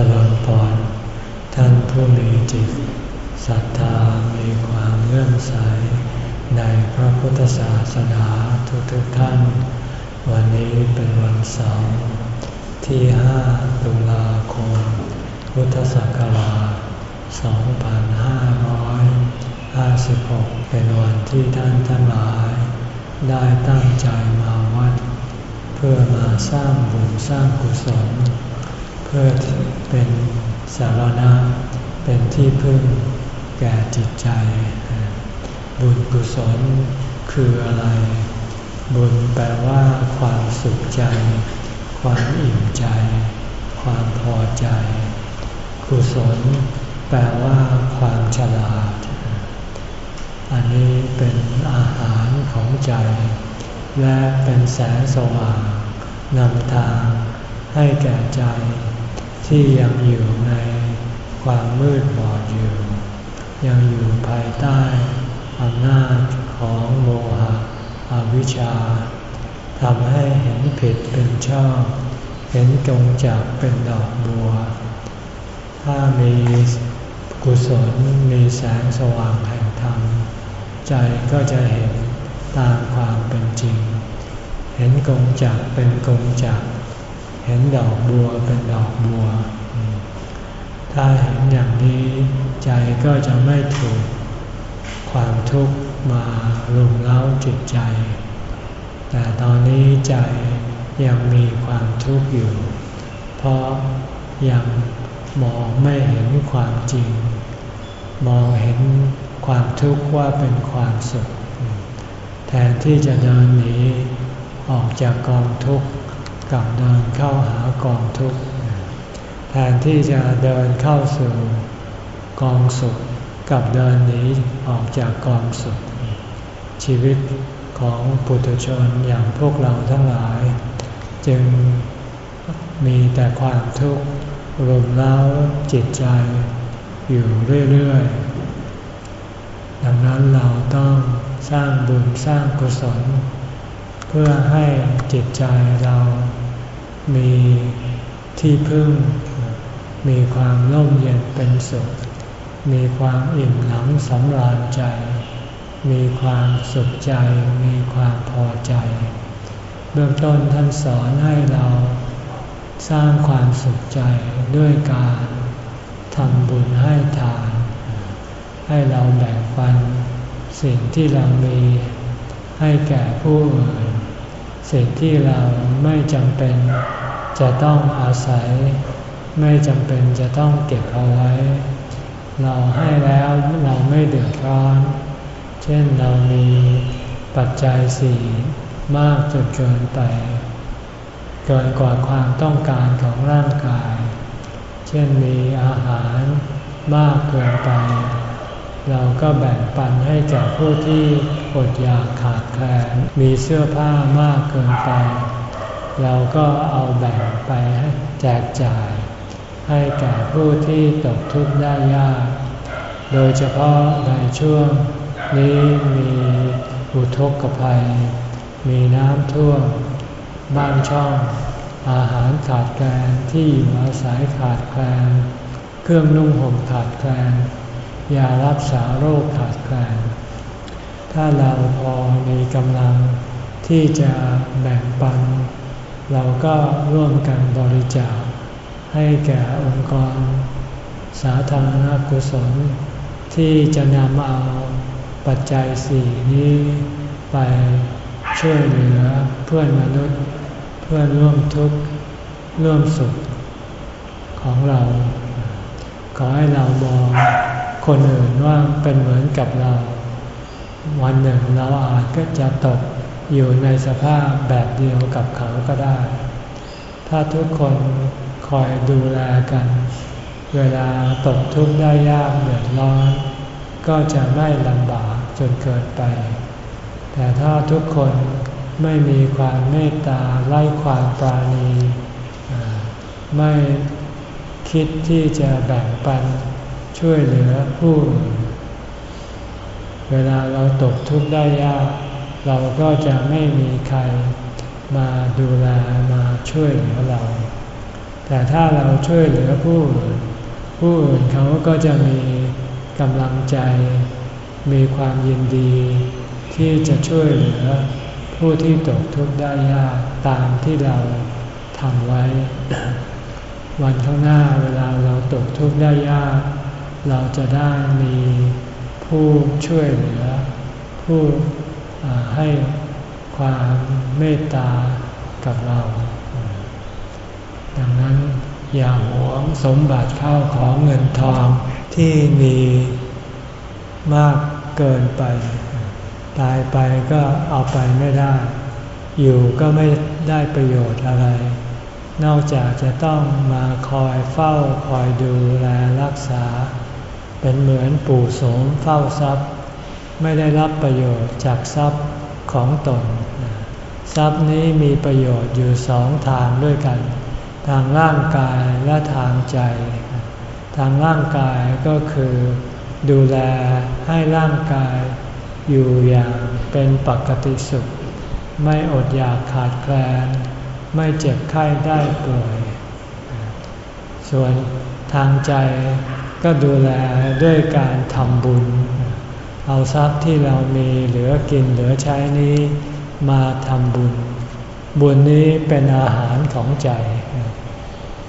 จริญพรท่านผู้มีจิตศรัทธามีความเลื่อมใส ในพระพุทธศาสนาทุกๆทท่าน วันนี้เป็นวันเสาร์ที่ห้าตุลาคม พุทธศักราช 2556 เป็นวันที่ท่านทั้งหลาย ได้ตั้งใจมาวัด เพื่อมาสร้างบุญสร้างกุศล พื่อเป็นสารณะเป็นที่พึ่งแก่จิตใจ บุญกุศลคืออะไร บุญแปลว่าความสุขใจ ความอิ่มใจ ความพอใจ กุศลแปลว่าความฉลาด อันนี้เป็นอาหารของใจ และเป็นแสงสว่างนำทางให้แก่ใจ ที่ยังอยู่ในความมืดบอดอยู่ ยังอยู่ภายใต้อำนาจของโมหะอวิชชาทำให้เห็นผิดเป็นชอบ เห็นกงจากเป็นดอกบัว ถ้ามีกุศลมีแสงสว่างแห่งธรรม ใจก็จะเห็นตามความเป็นจริง เห็นกงจักเป็นกงจัก เห็นดอกบัวเป็นดอกบัว ถ้าเห็นอย่างนี้ใจก็จะไม่ถูกความทุกข์มารุมเร้าจิตใจ แต่ตอนนี้ใจยังมีความทุกข์อยู่ เพราะยังมองไม่เห็นความจริง มองเห็นความทุกข์ว่าเป็นความสุข แทนที่จะเดินหนีออกจากกองทุกข์ กับเดินเข้าหากองทุกข์แทนที่จะเดินเข้าสู่กองสุขกับเดินหนีออกจากกองสุข ชีวิตของปุถุชนอย่างพวกเราทั้งหลาย จึงมีแต่ความทุกข์รุมเร้าจิตใจ อยู่เรื่อยๆ ดังนั้นเราต้องสร้างบุญสร้างกุศล พื่อให้จิตใจเรามีที่พึ่ง มีความร่มเย็นเป็นสุข มีความอิ่มหนำสำราญใจ มีความสุขใจ มีความพอใจ เบื้องต้นท่านสอนให้เราสร้างความสุขใจด้วยการทำบุญให้ทาน ให้เราแบ่งปันสิ่งที่เรามีให้แก่ผู้อื่น สิ่งที่เราไม่จำเป็นจะต้องอาศัย ไม่จำเป็นจะต้องเก็บเอาไว้ เราให้แล้วเราไม่เดือดร้อน เช่นเรามีปัจจัยสี่มากจนเกินไป เกินกว่าความต้องการของร่างกาย เช่นมีอาหารมากเกินไป เราก็แบ่งปันให้แก่ผู้ที่อดอยากขาดแคลน มีเสื้อผ้ามากเกินไป เราก็เอาแบ่งไปแจกจ่าย ให้แก่ผู้ที่ตกทุกข์ได้ยาก โดยเฉพาะในช่วงนี้มีอุทกภัย มีน้ำท่วม บ้านช่อง อาหารขาดแคลนที่อยู่อาศัยขาดแคลน เครื่องนุ่งห่มขาดแคลน ยารักษาโรคขาดแคลน ถ้าเราพอมีกำลังที่จะแบ่งปัน เราก็ร่วมกันบริจาค ให้แก่องค์กร สาธารณกุศล ที่จะนำเอาปัจจัยสี่นี้ไปช่วยเหลือเพื่อนมนุษย์ เพื่อนร่วมทุกข์ร่วมสุขของเรา ขอให้เรามอง คนอื่นว่าเป็นเหมือนกับเรา วันหนึ่งเราอาจก็จะตกอยู่ในสภาพแบบเดียวกับเขาก็ได้ ถ้าทุกคนคอยดูแลกัน เวลาตกทุกข์ได้ยากเดือดร้อน ก็จะไม่ลำบากจนเกินไป แต่ถ้าทุกคนไม่มีความเมตตาไล่ความปราณี ไม่คิดที่จะแบ่งปัน ช่วยเหลือผู้ เวลาเราตกทุกข์ได้ยาก เราก็จะไม่มีใครมาดูแลมาช่วยเหลือเรา แต่ถ้าเราช่วยเหลือผู้อื่นผู้อื่นเขาก็จะมีกำลังใจ มีความยินดี ที่จะช่วยเหลือผู้ที่ตกทุกข์ได้ยากตามที่เราทำไว้ วันข้างหน้าเวลาเราตกทุกข์ได้ยาก เราจะได้มีผู้ช่วยเหลือ ผู้ให้ความเมตตากับเรา ดังนั้นอย่าหวงสมบัติเข้าของเงินทองที่มีมากเกินไป ตายไปก็เอาไปไม่ได้ อยู่ก็ไม่ได้ประโยชน์อะไร นอกจากจะต้องมาคอยเฝ้าคอยดูแลรักษา เป็นเหมือนปู่โสมเฝ้าทรัพย์ ไม่ได้รับประโยชน์จากทรัพย์ของตน ทรัพย์นี้มีประโยชน์อยู่สองทางด้วยกัน ทางร่างกายและทางใจ ทางร่างกายก็คือ ดูแลให้ร่างกายอยู่อย่างเป็นปกติสุข ไม่อดอยากขาดแคลน ไม่เจ็บไข้ได้ป่วย ส่วนทางใจ ก็ดูแลด้วยการทำบุญ เอาทรัพย์ที่เรามีเหลือกินเหลือใช้นี้มาทำบุญ บุญนี้เป็นอาหารของใจ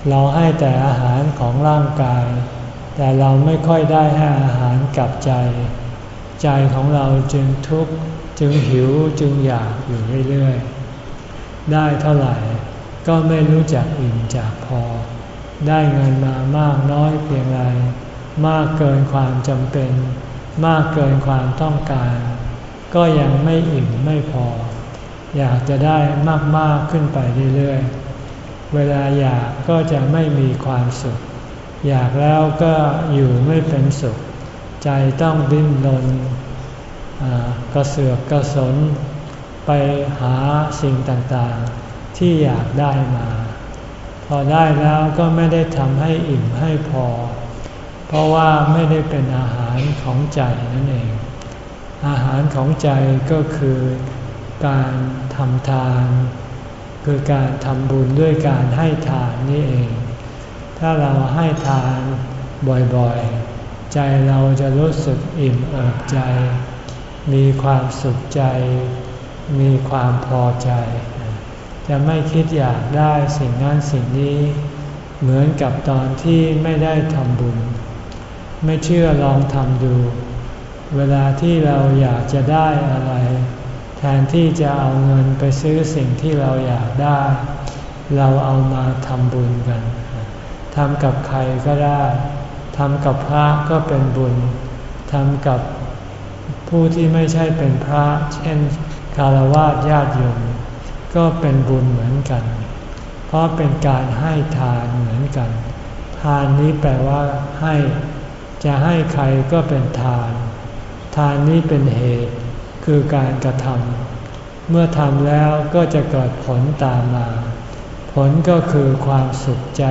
เราให้แต่อาหารของร่างกาย แต่เราไม่ค่อยได้ให้อาหารกับใจ ใจของเราจึงทุกข์จึงหิวจึงอยากอยู่เรื่อยๆ ได้เท่าไหร่ก็ไม่รู้จักอิ่มจากพอ ได้เงินมามากน้อยเพียงไร มากเกินความจำเป็น มากเกินความต้องการ ก็ยังไม่อิ่มไม่พอ อยากจะได้มากๆขึ้นไปเรื่อยๆ เวลาอยากก็จะไม่มีความสุข อยากแล้วก็อยู่ไม่เป็นสุข ใจต้องดิ้นรนกระเสือกกระสนไปหาสิ่งต่างๆ ที่อยากได้มา พอได้แล้วก็ไม่ได้ทำให้อิ่มให้พอ เพราะว่าไม่ได้เป็นอาหารของใจนั่นเอง อาหารของใจก็คือการทำทาน คือการทำบุญด้วยการให้ทานนี่เอง ถ้าเราให้ทานบ่อยๆ ใจเราจะรู้สึกอิ่มเอิบใจ มีความสุขใจ มีความพอใจ จะไม่คิดอยากได้สิ่งนั้นสิ่งนี้ เหมือนกับตอนที่ไม่ได้ทำบุญ ไม่เชื่อลองทำดู เวลาที่เราอยากจะได้อะไร แทนที่จะเอาเงินไปซื้อสิ่งที่เราอยากได้ เราเอามาทำบุญกันทำกับใครก็ได้ทำกับพระก็เป็นบุญทำกับผู้ที่ไม่ใช่เป็นพระ เช่นคารวะญาติโยม ก็เป็นบุญเหมือนกัน เพราะเป็นการให้ทานเหมือนกัน ทานนี้แปลว่าให้จะให้ใครก็เป็นทาน ทานนี้เป็นเหตุ คือการกระทำเมื่อทำแล้วก็จะเกิดผลตามมา ผลก็คือความสุขใจ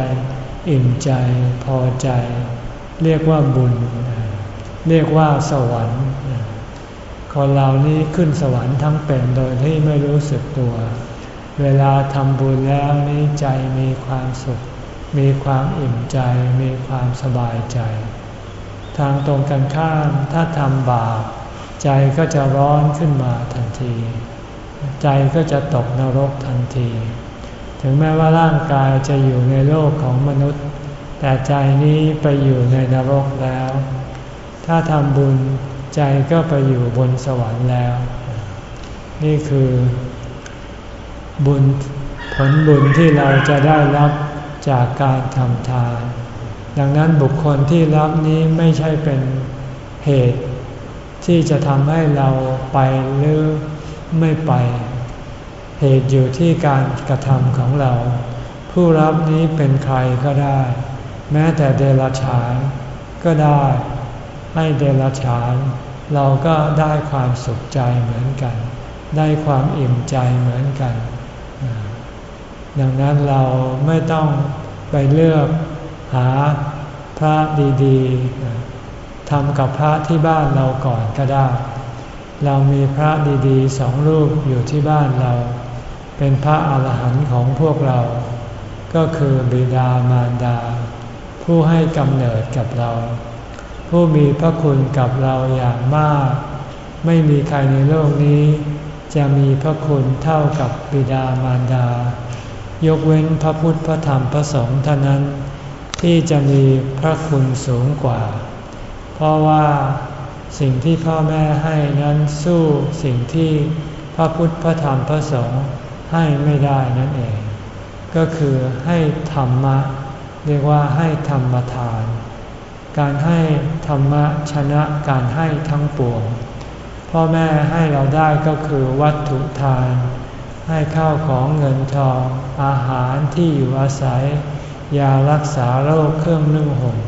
อิ่มใจ พอใจ เรียกว่าบุญ เรียกว่าสวรรค์ คนเรานี้ขึ้นสวรรค์ทั้งเป็นโดยที่ไม่รู้สึกตัว เวลาทำบุญแล้วนี้ใจมีความสุข มีความอิ่มใจ มีความสบายใจ ทางตรงกันข้ามถ้าทำบาปใจก็จะร้อนขึ้นมาทันที ใจก็จะตกนรกทันที ถึงแม้ว่าร่างกายจะอยู่ในโลกของมนุษย์ แต่ใจนี้ไปอยู่ในนรกแล้ว ถ้าทำบุญ ใจก็ไปอยู่บนสวรรค์แล้ว นี่คือบุญผลบุญที่เราจะได้รับจากการทำทาน ดังนั้นบุคคลที่รับนี้ไม่ใช่เป็นเหตุที่จะทำให้เราไปหรือไม่ไป เหตุอยู่ที่การกระทำของเรา ผู้รับนี้เป็นใครก็ได้ แม้แต่เดรัจฉานก็ได้ ให้เดรัจฉาน เราก็ได้ความสุขใจเหมือนกัน ได้ความอิ่มใจเหมือนกัน ดังนั้นเราไม่ต้องไปเลือกหาพระดีๆทำกับพระที่บ้านเราก่อนก็ได้ เรามีพระดีๆสองรูปอยู่ที่บ้านเรา เป็นพระอาหารหันต์ของพวกเรา ก็คือบิดามารดา ผู้ให้กำเนิดกับเรา ผู้มีพระคุณกับเราอย่างมาก ไม่มีใครในโลกนี้ จะมีพระคุณเท่ากับบิดามารดา ยกเว้นพระพุทธพระธรรมพระสงฆ์เท่านั้น ที่จะมีพระคุณสูงกว่า เพราะว่าสิ่งที่พ่อแม่ให้นั้นสู้สิ่งที่พระพุทธพระธรรมพระสงฆ์ให้ไม่ได้นั่นเอง ก็คือให้ธรรมะ เรียกว่าให้ธรรมทาน การให้ธรรมะชนะการให้ทั้งปวง พ่อแม่ให้เราได้ก็คือวัตถุทาน ให้ข้าวของเงินทอง อาหารที่อยู่อาศัย ยารักษาโรคเครื่องนึ่งห่ม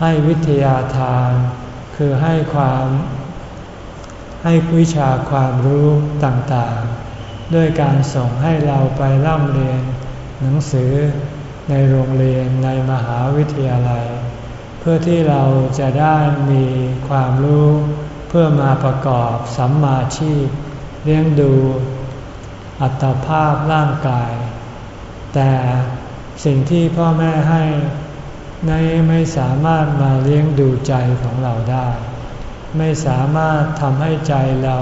ให้วิทยาทาน คือให้ความ ให้วิชาความรู้ต่างๆ ด้วยการส่งให้เราไปร่ำเรียน หนังสือในโรงเรียนในมหาวิทยาลัย เพื่อที่เราจะได้มีความรู้ เพื่อมาประกอบสัมมาชีพ เลี้ยงดูอัตภาพร่างกาย แต่สิ่งที่พ่อแม่ให้ในไม่สามารถมาเลี้ยงดูใจของเราได้ ไม่สามารถทำให้ใจเรา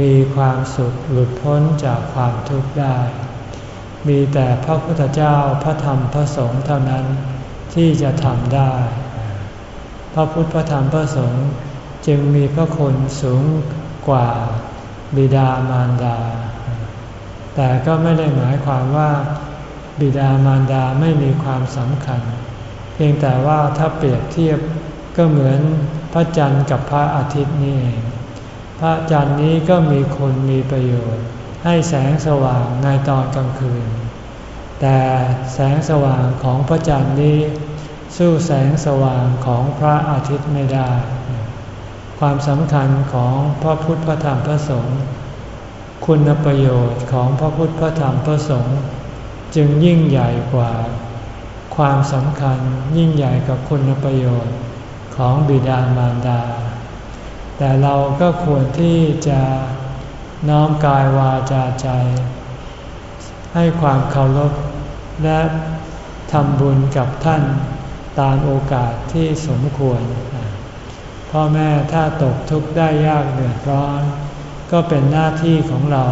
มีความสุขหลุดพ้นจากความทุกข์ได้ มีแต่พระพุทธเจ้าพระธรรมพระสงฆ์เท่านั้นที่จะทำได้ พระพุทธพระธรรมพระสงฆ์จึงมีพระคุณสูงกว่าบิดามารดา แต่ก็ไม่ได้หมายความว่าบิดามารดาไม่มีความสำคัญ เพียงแต่ว่าถ้าเปรียบเทียบก็เหมือนพระจันทร์กับพระอาทิตย์นี่เอง พระจันทร์นี้ก็มีคนมีประโยชน์ ให้แสงสว่างในตอนกลางคืน แต่แสงสว่างของพระจันทร์นี้ สู้แสงสว่างของพระอาทิตย์ไม่ได้ ความสำคัญของพระพุทธพระธรรมพระสงฆ์คุณประโยชน์ของพระพุทธพระธรรมพระสงฆ์จึงยิ่งใหญ่กว่า ความสำคัญยิ่งใหญ่กับคุณประโยชน์ของบิดามารดา แต่เราก็ควรที่จะน้อมกายวาจาใจ ให้ความเคารพและทำบุญกับท่าน ตามโอกาสที่สมควร พ่อแม่ถ้าตกทุกข์ได้ยากเดือดร้อน ก็เป็นหน้าที่ของเรา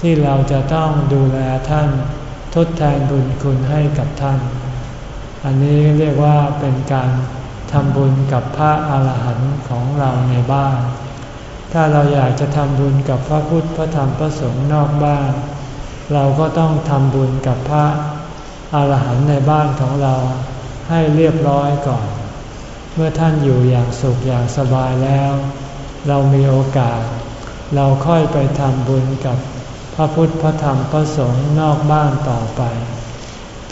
ที่เราจะต้องดูแลท่านทดแทนบุญคุณให้กับท่าน อันนี้เรียกว่าเป็นการทำบุญกับพระอาหารหันต์ของเราในบ้าน ถ้าเราอยากจะทำบุญกับพระพุทธพระธรรมพระสงฆ์นอกบ้าน เราก็ต้องทำบุญกับพระอาหารหันต์ในบ้านของเรา ให้เรียบร้อยก่อน เมื่อท่านอยู่อย่างสุขอย่างสบายแล้ว เรามีโอกาส เราค่อยไปทำบุญกับพระพุทธพระธรรมพระสงฆ์นอกบ้านต่อไป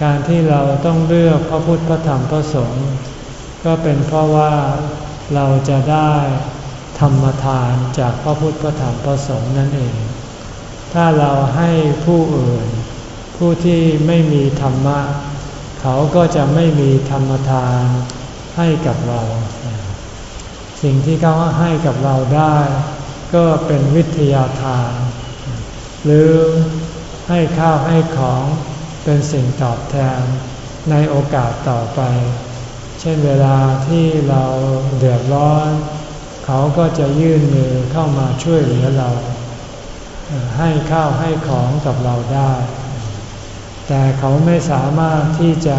การที่เราต้องเลือกพระพุทธพระธรรมพระสงฆ์ก็เป็นเพราะว่าเราจะได้ธรรมทานจากพระพุทธพระธรรมพระสงฆ์นั่นเอง ถ้าเราให้ผู้อื่น ผู้ที่ไม่มีธรรมะ เขาก็จะไม่มีธรรมทานให้กับเรา สิ่งที่เขาให้กับเราได้ ก็เป็นวิทยาทาน หรือให้ข้าวให้ของเป็นสิ่งตอบแทนในโอกาสต่อไป เช่นเวลาที่เราเดือดร้อน เขาก็จะยื่นมือเข้ามาช่วยเหลือเรา ให้ข้าวให้ของกับเราได้ แต่เขาไม่สามารถที่จะ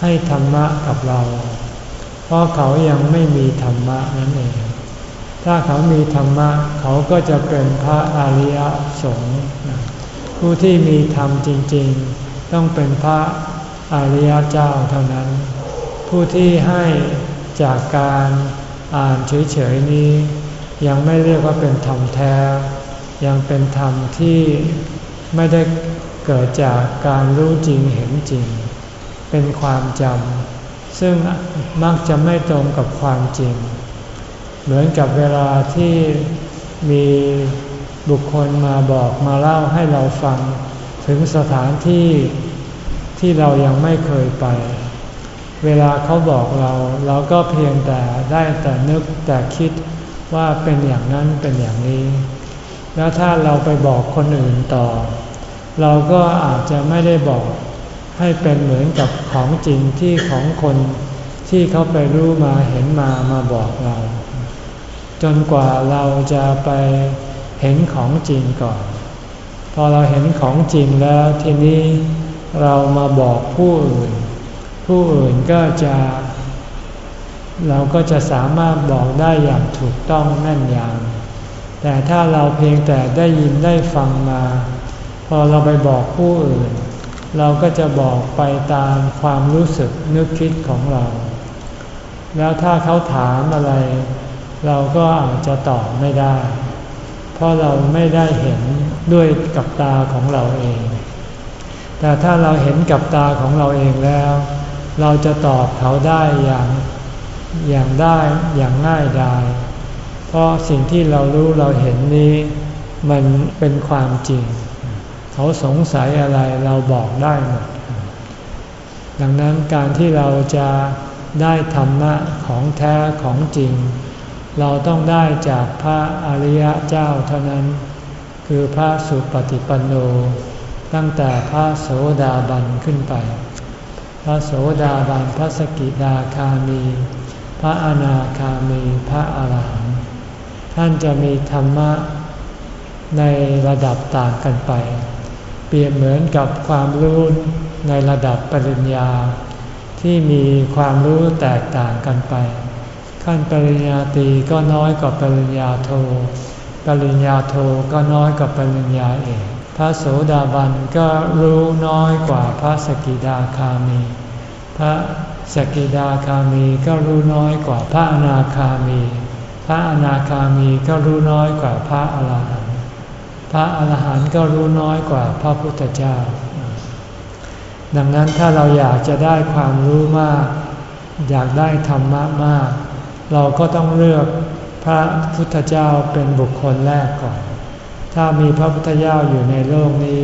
ให้ธรรมะกับเรา เพราะเขายังไม่มีธรรมะนั่นเอง ถ้าเขามีธรรมะ เขาก็จะเป็นพระอริยสงฆ์ผู้ที่มีธรรมจริง ๆ ต้องเป็นพระอริยเจ้าเท่านั้น ผู้ที่ให้จากการอ่านเฉยๆนี้ ยังไม่เรียกว่าเป็นธรรมแท้ ยังเป็นธรรมที่ไม่ได้ เกิดจากการรู้จริงเห็นจริง เป็นความจำซึ่งมักจะไม่ตรงกับความจริง เหมือนกับเวลาที่มีบุคคลมาบอกมาเล่าให้เราฟังถึงสถานที่ที่เรายังไม่เคยไป เวลาเขาบอกเราเราก็เพียงแต่ได้แต่นึกแต่คิดว่าเป็นอย่างนั้นเป็นอย่างนี้ แล้วถ้าเราไปบอกคนอื่นต่อ เราก็อาจจะไม่ได้บอกให้เป็นเหมือนกับของจริงที่ของคนที่เขาไปรู้มาเห็นมามาบอกเรา จนกว่าเราจะไปเห็นของจริงก่อน พอเราเห็นของจริงแล้วทีนี้เรามาบอกผู้อื่น ผู้อื่นก็จะ เราก็จะสามารถบอกได้อย่างถูกต้องแน่นยำแต่ถ้าเราเพียงแต่ได้ยินได้ฟังมา อเราไปบอกผู้อื่น เราก็จะบอกไปตามความรู้สึกนึกคิดของเรา แล้วถ้าเขาถามอะไร เราก็อาจจะตอบไม่ได้ เพราะเราไม่ได้เห็นด้วยกับตาของเราเอง แต่ถ้าเราเห็นกับตาของเราเองแล้ว เราจะตอบเขาได้อย่างอย่างได้อย่างง่ายดายเพราะสิ่งที่เรารู้เราเห็นนี้ มันเป็นความจริง เขาสงสัยอะไรเราบอกได้หมด ดังนั้นการที่เราจะได้ธรรมะของแท้ของจริง เราต้องได้จากพระอริยเจ้าเท่านั้น คือพระสุปฏิปันโน ตั้งแต่พระโสดาบันขึ้นไป พระโสดาบันพระสกิดาคามี พระอนาคามีพระอาหารหันต์ท่านจะมีธรรมะในระดับต่างกันไป เปรียบเหมือนกับความรู้ในระดับปริญญา ที่มีความรู้แตกต่างกันไป ขั้นปริญญาตรีก็น้อยกว่าปริญญาโท ปริญญาโทก็น้อยกว่าปริญญาเอกพระโสดาบันก็รู้น้อยกว่าพระสกิดาคามี พระสกิดาคามีก็รู้น้อยกว่าพระอนาคามี พระอนาคามีก็รู้น้อยกว่าพระอรหันต พระอรหันต์ก็รู้น้อยกว่าพระพุทธเจ้า ดังนั้นถ้าเราอยากจะได้ความรู้มาก อยากได้ธรรมะมาก เราก็ต้องเลือกพระพุทธเจ้าเป็นบุคคลแรกก่อน ถ้ามีพระพุทธเจ้าอยู่ในโลกนี้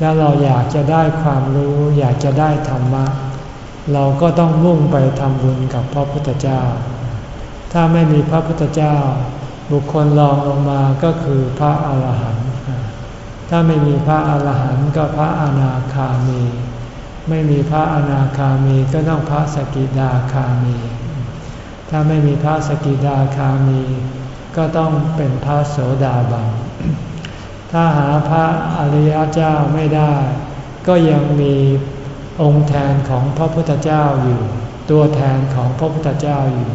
แล้วเราอยากจะได้ความรู้ อยากจะได้ธรรมะ เราก็ต้องมุ่งไปทำบุญกับพระพุทธเจ้า ถ้าไม่มีพระพุทธเจ้า บุคคลรองลงมาก็คือพระอาหารหันต์ ถ้าไม่มีพระอาหารหันต์ก็พระอนาคามี ไม่มีพระอนาคามีก็ต้องพระสกิดาคามี ถ้าไม่มีพระสกิดาคามี ก็ต้องเป็นพระโสดาบัน ถ้าหาพระอริยเจ้าไม่ได้ ก็ยังมีองค์แทนของพระพุทธเจ้าอยู่ ตัวแทนของพระพุทธเจ้าอยู่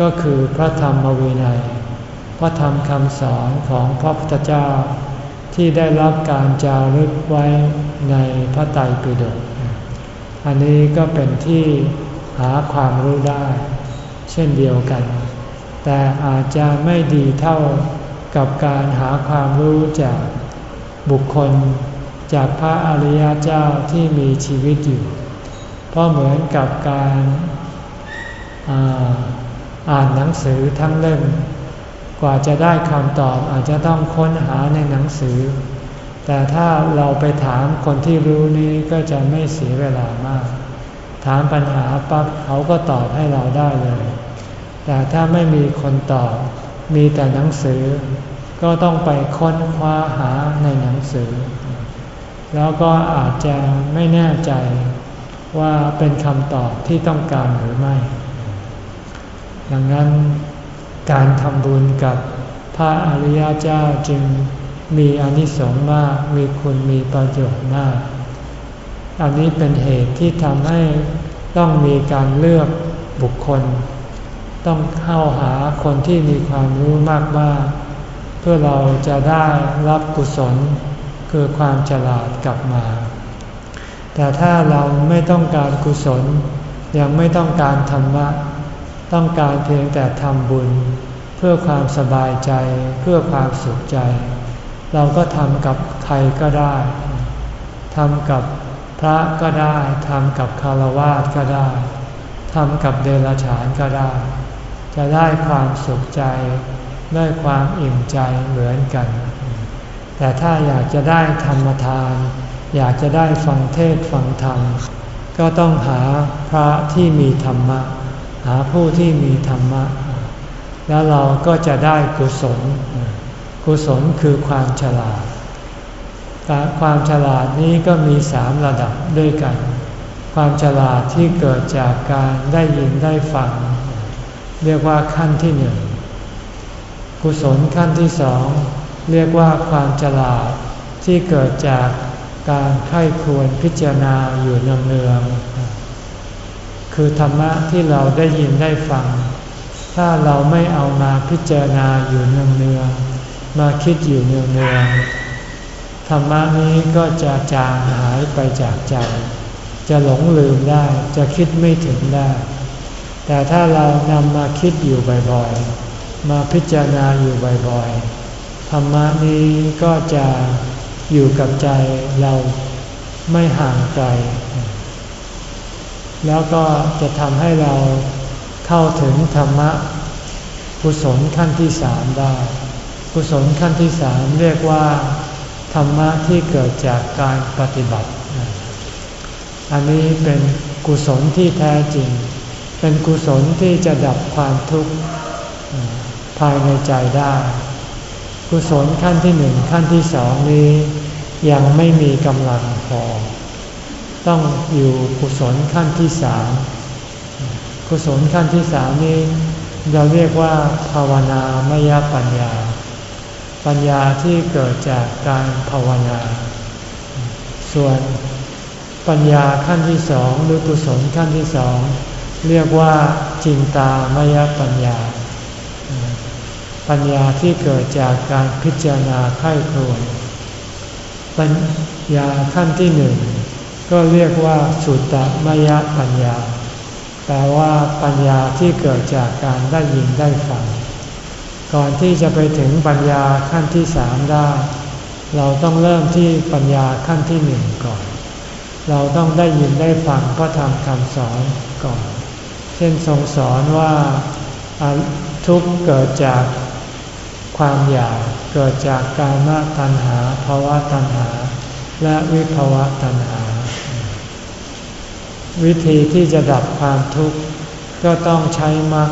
ก็คือพระธรรมวินัย พระธรรมคำสอนของพระพุทธเจ้า ที่ได้รับการจารึกไว้ในพระไตรปิฎก อันนี้ก็เป็นที่หาความรู้ได้ เช่นเดียวกัน แต่อาจจะไม่ดีเท่ากับการหาความรู้จากบุคคลจากพระอริยเจ้าที่มีชีวิตอยู่ เพราะเหมือนกับการอ่านหนังสือทั้งเล่ม ว่าจะได้คำตอบอาจจะต้องค้นหาในหนังสือ แต่ถ้าเราไปถามคนที่รู้นี้ก็จะไม่เสียเวลามาก ถามปัญหาปั๊บเขาก็ตอบให้เราได้เลย แต่ถ้าไม่มีคนตอบ มีแต่หนังสือ ก็ต้องไปค้นคว้าหาในหนังสือ แล้วก็อาจจะไม่แน่ใจว่าเป็นคำตอบที่ต้องการหรือไม่ ดังนั้น การทำบุญกับพระอริยเจ้าจึงมีอนิสงส์มากมีคุณมีประโยชน์มาก อันนี้เป็นเหตุที่ทำให้ต้องมีการเลือกบุคคล ต้องเข้าหาคนที่มีความรู้มากๆเพื่อเราจะได้รับกุศล คือความฉลาดกลับมา แต่ถ้าเราไม่ต้องการกุศล ยังไม่ต้องการธรรมะ ต้องการเพียงแต่ทำบุญ เพื่อความสบายใจ เพื่อความสุขใจ เราก็ทำกับใครก็ได้ทำกับพระก็ได้ทำกับคารวะก็ได้ทำกับเดรัจฉานก็ได้ จะได้ความสุขใจ ได้ความอิ่มใจเหมือนกัน แต่ถ้าอยากจะได้ธรรมทาน อยากจะได้ฟังเทศฟังธรรม ก็ต้องหาพระที่มีธรรมะ หาผู้ที่มีธรรมะ แล้วเราก็จะได้กุศล กุศลคือความฉลาดความฉลาดนี้ก็มีสามระดับด้วยกัน ความฉลาดที่เกิดจากการได้ยินได้ฟัง เรียกว่าขั้นที่หนึ่งกุศลขั้นที่สองเรียกว่าความฉลาดที่เกิดจากการไข้ควรพิจารณาอยู่เนืองๆ คือธรรมะที่เราได้ยินได้ฟัง ถ้าเราไม่เอามาพิจารณาอยู่เนืองๆมาคิดอยู่เนืองๆธรรมะนี้ก็จะจางหายไปจากใจ จะหลงลืมได้จะคิดไม่ถึงได้ แต่ถ้าเรานำมาคิดอยู่บ่อยๆ มาพิจารณาอยู่บ่อยๆ ธรรมะนี้ก็จะอยู่กับใจเราไม่ห่างไกล แล้วก็จะทำให้เราเข้าถึงธรรมะกุศลขั้นที่สามได้ กุศลขั้นที่สามเรียกว่าธรรมะที่เกิดจากการปฏิบัติ อันนี้เป็นกุศลที่แท้จริง เป็นกุศลที่จะดับความทุกข์ภายในใจได้ กุศลขั้นที่หนึ่งขั้นที่สองนี้ยังไม่มีกำลังพอ ต้องอยู่กุศลขั้นที่สามกุศลขั้นที่สามนี้เราเรียกว่าภาวนามยปัญญา ปัญญาที่เกิดจากการภาวนา ส่วนปัญญาขั้นที่สองหรือกุศลขั้นที่สองเรียกว่าจินตามยปัญญา ปัญญาที่เกิดจากการพิจารณาไข้ครวนปัญญาขั้นที่หนึ่ง ก็เรียกว่าสุตตมยปัญญา แปลว่าปัญญาที่เกิดจากการได้ยินได้ฟัง ก่อนที่จะไปถึงปัญญาขั้นที่สามได้ เราต้องเริ่มที่ปัญญาขั้นที่หนึ่งก่อน เราต้องได้ยินได้ฟังพระธรรมคำสอนก่อน เช่นทรงสอนว่าทุกเกิดจากความอยากเกิดจากการมตัณหาภาวะตัณหา และวิภาวะตัณหา วิธีที่จะดับความทุกข์ก็ต้องใช้มรรค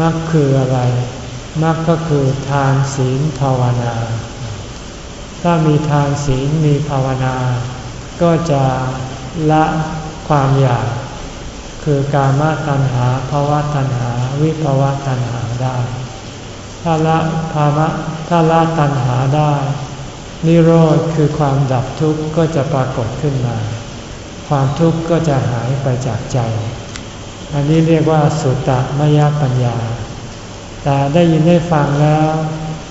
มรรคคืออะไรมรรคก็คือทานศีลภาวนา ถ้ามีทานศีลมีภาวนา ก็จะละความอยาก คือกามตัณหาภาวะตัณหา วิภาวะตัณหาได้ ถ้าละภาวะถ้าละตัณหาได้ นิโรธคือความดับทุกข์ก็จะปรากฏขึ้นมา ความทุกข์ก็จะหายไปจากใจ อันนี้เรียกว่าสุตตะมยปัญญา แต่ได้ยินได้ฟังแล้ว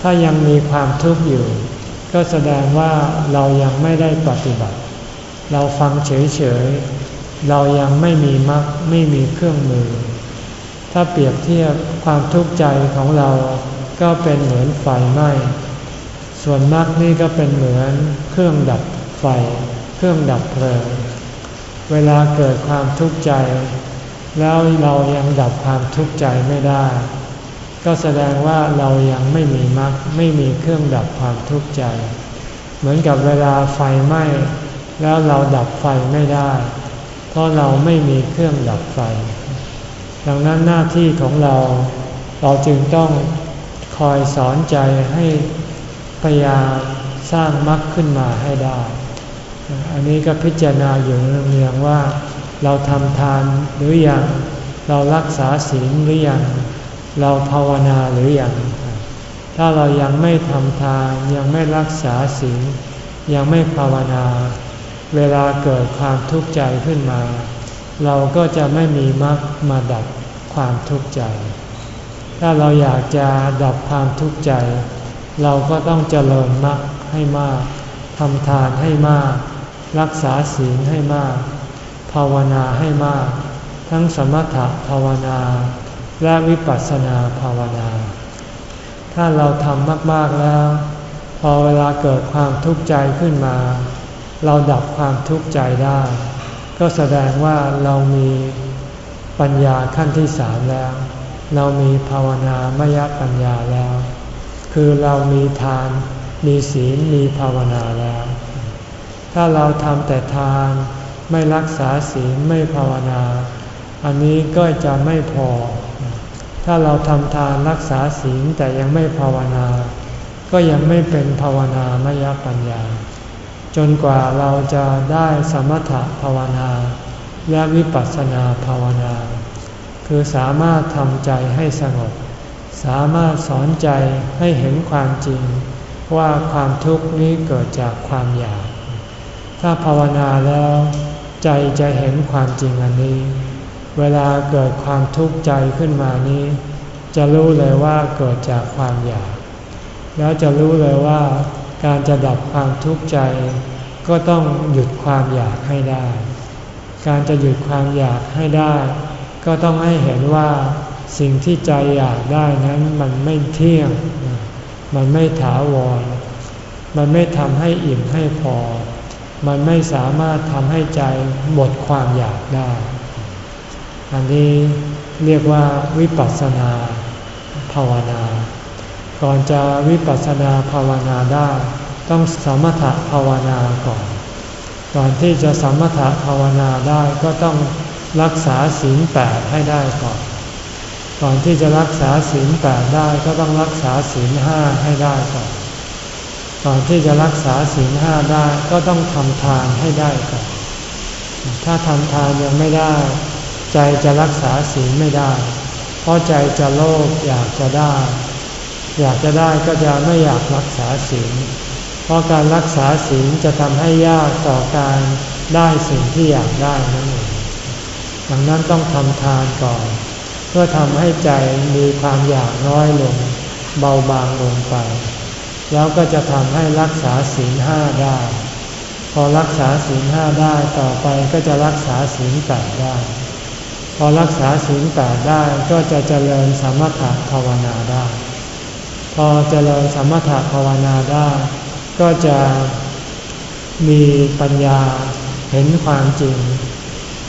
ถ้ายังมีความทุกข์อยู่ ก็แสดงว่าเรายังไม่ได้ปฏิบัติ เราฟังเฉยๆ เรายังไม่มีมรรคไม่มีเครื่องมือ ถ้าเปรียบเทียบความทุกข์ใจของเราก็เป็นเหมือนไฟไหม้ ส่วนมรรคนี่ก็เป็นเหมือนเครื่องดับไฟ เครื่องดับเพลิง เวลาเกิดความทุกข์ใจ แล้วเรายังดับความทุกข์ใจไม่ได้ ก็แสดงว่าเรายังไม่มีมรรคไม่มีเครื่องดับความทุกข์ใจ เหมือนกับเวลาไฟไหม้แล้วเราดับไฟไม่ได้ เพราะเราไม่มีเครื่องดับไฟ ดังนั้นหน้าที่ของเรา เราจึงต้องคอยสอนใจให้พยายามสร้างมรรคขึ้นมาให้ได้ อันนี้ก็พิจารณาอยู่เนืองว่า เราทำทานหรืออยังเรารักษาศีลหรืออยังเราภาวนาหรืออยังถ้าเรายังไม่ทำทานยังไม่รักษาศีลยังไม่ภาวนา เวลาเกิดความทุกข์ใจขึ้นมา เราก็จะไม่มีมรรคมาดับความทุกข์ใจ ถ้าเราอยากจะดับความทุกข์ใจ เราก็ต้องเจริญมรรคให้มากทำทานให้มาก รักษาศีลให้มาก ภาวนาให้มาก ทั้งสมถะภาวนา และวิปัสสนาภาวนา ถ้าเราทำมากๆแล้ว พอเวลาเกิดความทุกข์ใจขึ้นมา เราดับความทุกข์ใจได้ ก็แสดงว่าเรามีปัญญาขั้นที่สามแล้ว เรามีภาวนามยปัญญาแล้ว คือเรามีทาน มีศีล มีภาวนาแล้ว ถ้าเราทำแต่ทาน ไม่รักษาศีลไม่ภาวนา อันนี้ก็จะไม่พอ ถ้าเราทำทานรักษาศีลแต่ยังไม่ภาวนา ก็ยังไม่เป็นภาวนามยปัญญา จนกว่าเราจะได้สมถะภาวนา และวิปัสสนาภาวนา คือสามารถทำใจให้สงบ สามารถสอนใจให้เห็นความจริง ว่าความทุกข์นี้เกิดจากความอยาก ถ้าภาวนาแล้ว ใจจะเห็นความจริงอันนี้ เวลาเกิดความทุกข์ใจขึ้นมานี้ จะรู้เลยว่าเกิดจากความอยาก แล้วจะรู้เลยว่าการจะดับความทุกข์ใจ ก็ต้องหยุดความอยากให้ได้ การจะหยุดความอยากให้ได้ ก็ต้องให้เห็นว่าสิ่งที่ใจอยากได้นั้นมันไม่เที่ยง มันไม่ถาวร มันไม่ทำให้อิ่มให้พอ มันไม่สามารถทำให้ใจหมดความอยากได้ อันนี้เรียกว่าวิปัสสนาภาวนา ก่อนจะวิปัสสนาภาวนาได้ ต้องสมถะภาวนาก่อน ก่อนที่จะสมถะภาวนาได้ก็ต้องรักษาศีลแปดให้ได้ก่อน ก่อนที่จะรักษาศีลแปดได้ก็ต้องรักษาศีลห้าให้ได้ก่อน ก่อนที่จะรักษาศีลห้าได้ก็ต้องทำทานให้ได้ก่อนถ้าทำทานยังไม่ได้ ใจจะรักษาศีลไม่ได้ เพราะใจจะโลภอยากจะได้ อยากจะได้ก็จะไม่อยากรักษาศีลเพราะการรักษาศีลจะทำให้ยากต่อการได้สิ่งที่อยากได้นั่นเองดังนั้นต้องทำทานก่อน เพื่อทำให้ใจมีความอยากน้อยลง เบาบางลงไป แล้วก็จะทำให้รักษาศีลห้าได้ พอรักษาศีลห้าได้ต่อไปก็จะรักษาศีลแปดได้ พอรักษาศีลแปดได้ก็จะเจริญสมถะภาวนาได้ พอเจริญสมถะภาวนาได้ ก็จะมีปัญญาเห็นความจริง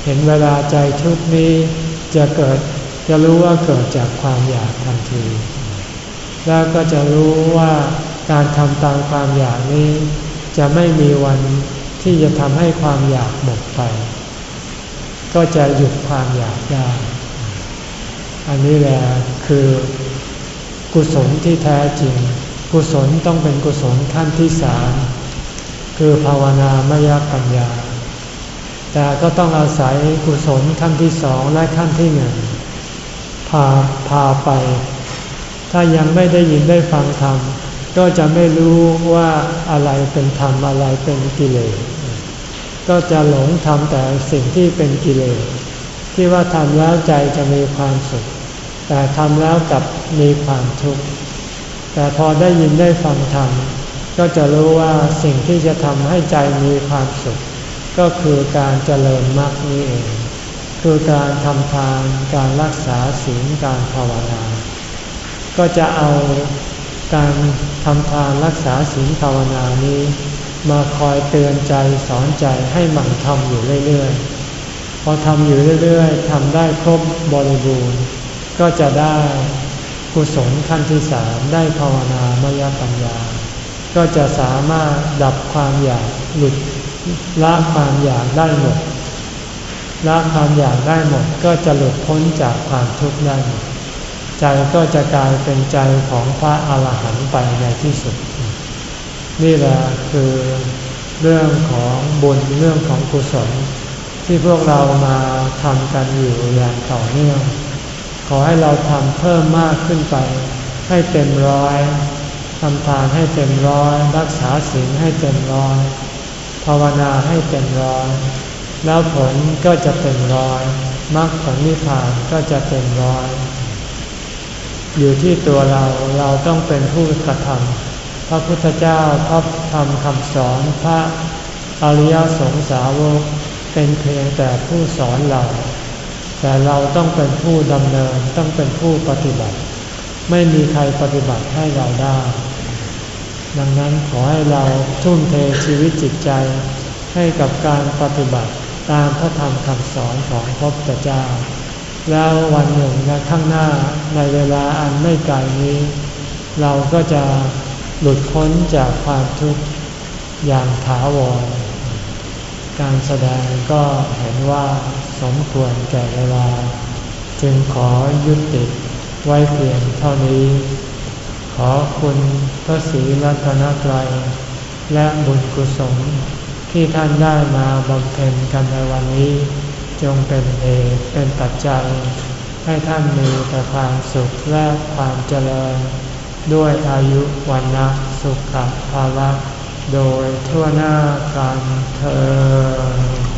เห็นเวลาใจทุกนี้จะเกิดจะรู้ว่าเกิดจากความอยากทันที แล้วก็จะรู้ว่า การทำตามความอยากนี้ จะไม่มีวันที่จะทำให้ความอยากหมดไป ก็จะหยุดความอยากได้ อันนี้แหละคือกุศลที่แท้จริง กุศลต้องเป็นกุศลขั้นที่สามคือภาวนามยปัญญา แต่ก็ต้องอาศัยกุศลขั้นที่สองและขั้นที่หนึ่งพาพาไป ถ้ายังไม่ได้ยินได้ฟังธรรม ก็จะไม่รู้ว่าอะไรเป็นธรรมอะไรเป็นกิเลส ก็จะหลงทำแต่สิ่งที่เป็นกิเลส ที่ว่าทำแล้วใจจะมีความสุข แต่ทำแล้วกับมีความทุกข์ แต่พอได้ยินได้ฟังธรรมก็จะรู้ว่าสิ่งที่จะทำให้ใจมีความสุข ก็คือการเจริญมรรคนี้เอง คือการทำทานการรักษาศีลการภาวนา ก็จะเอา การทำทานรักษาศีลภาวนานี้ มาคอยเตือนใจสอนใจให้หมั่นทำอยู่เรื่อยๆ พอทำอยู่เรื่อยๆทำได้ครบบริบูรณ์ ก็จะได้กุศลขั้นที่สามได้ภาวนามยปัญญา ก็จะสามารถดับความอยากหลุดละความอยากได้หมดละความอยากได้หมดก็จะหลุดพ้นจากความทุกข์ได้หมด ใจก็จะกลายเป็นใจของพระอาหารหันต์ไปในที่สุด นี่แหละคือเรื่องของบุญเรื่องของกุศล ที่พวกเรามาทำกันอยู่อย่างต่อเนื่อง ขอให้เราทำเพิ่มมากขึ้นไป ให้เต็มร้อยทำทานให้เต็มร้อยรักษาศีลให้เต็มร้อยภาวนาให้เต็มร้อยแล้วผลก็จะเต็มร้อยมรรคผลนิพพานก็จะเต็มร้อย อยู่ที่ตัวเราเราต้องเป็นผู้กระทำพระพุทธเจ้าพระธรรมคำสอนพระอริยสงสาวกเป็นเพียงแต่ผู้สอนเรา แต่เราต้องเป็นผู้ดำเนินต้องเป็นผู้ปฏิบัติ ไม่มีใครปฏิบัติให้เราได้ ดังนั้นขอให้เราทุ่มเทชีวิตจิตใจให้กับการปฏิบัติตามพระธรรมคำสอนของพระพุทธเจ้า แล้ววันหนึ่งในข้างหน้าในเวลาอันไม่ไกลนี้ เราก็จะหลุดพ้นจากความทุกข์อย่างถาวร การแสดงก็เห็นว่าสมควรแก่เวลา จึงขอยุติไว้เพียงเท่านี้ ขอคุณพระศรีรัตนตรัยและบุญกุศลที่ท่านได้มาบำเพ็ญกันในวันนี้ จงเป็นเหตุเป็นปัจจัย ให้ท่านมีแต่ความสุขและความเจริญ ด้วยอายุวันนะสุขภาวะ โดยทั่วหน้ากันเธอ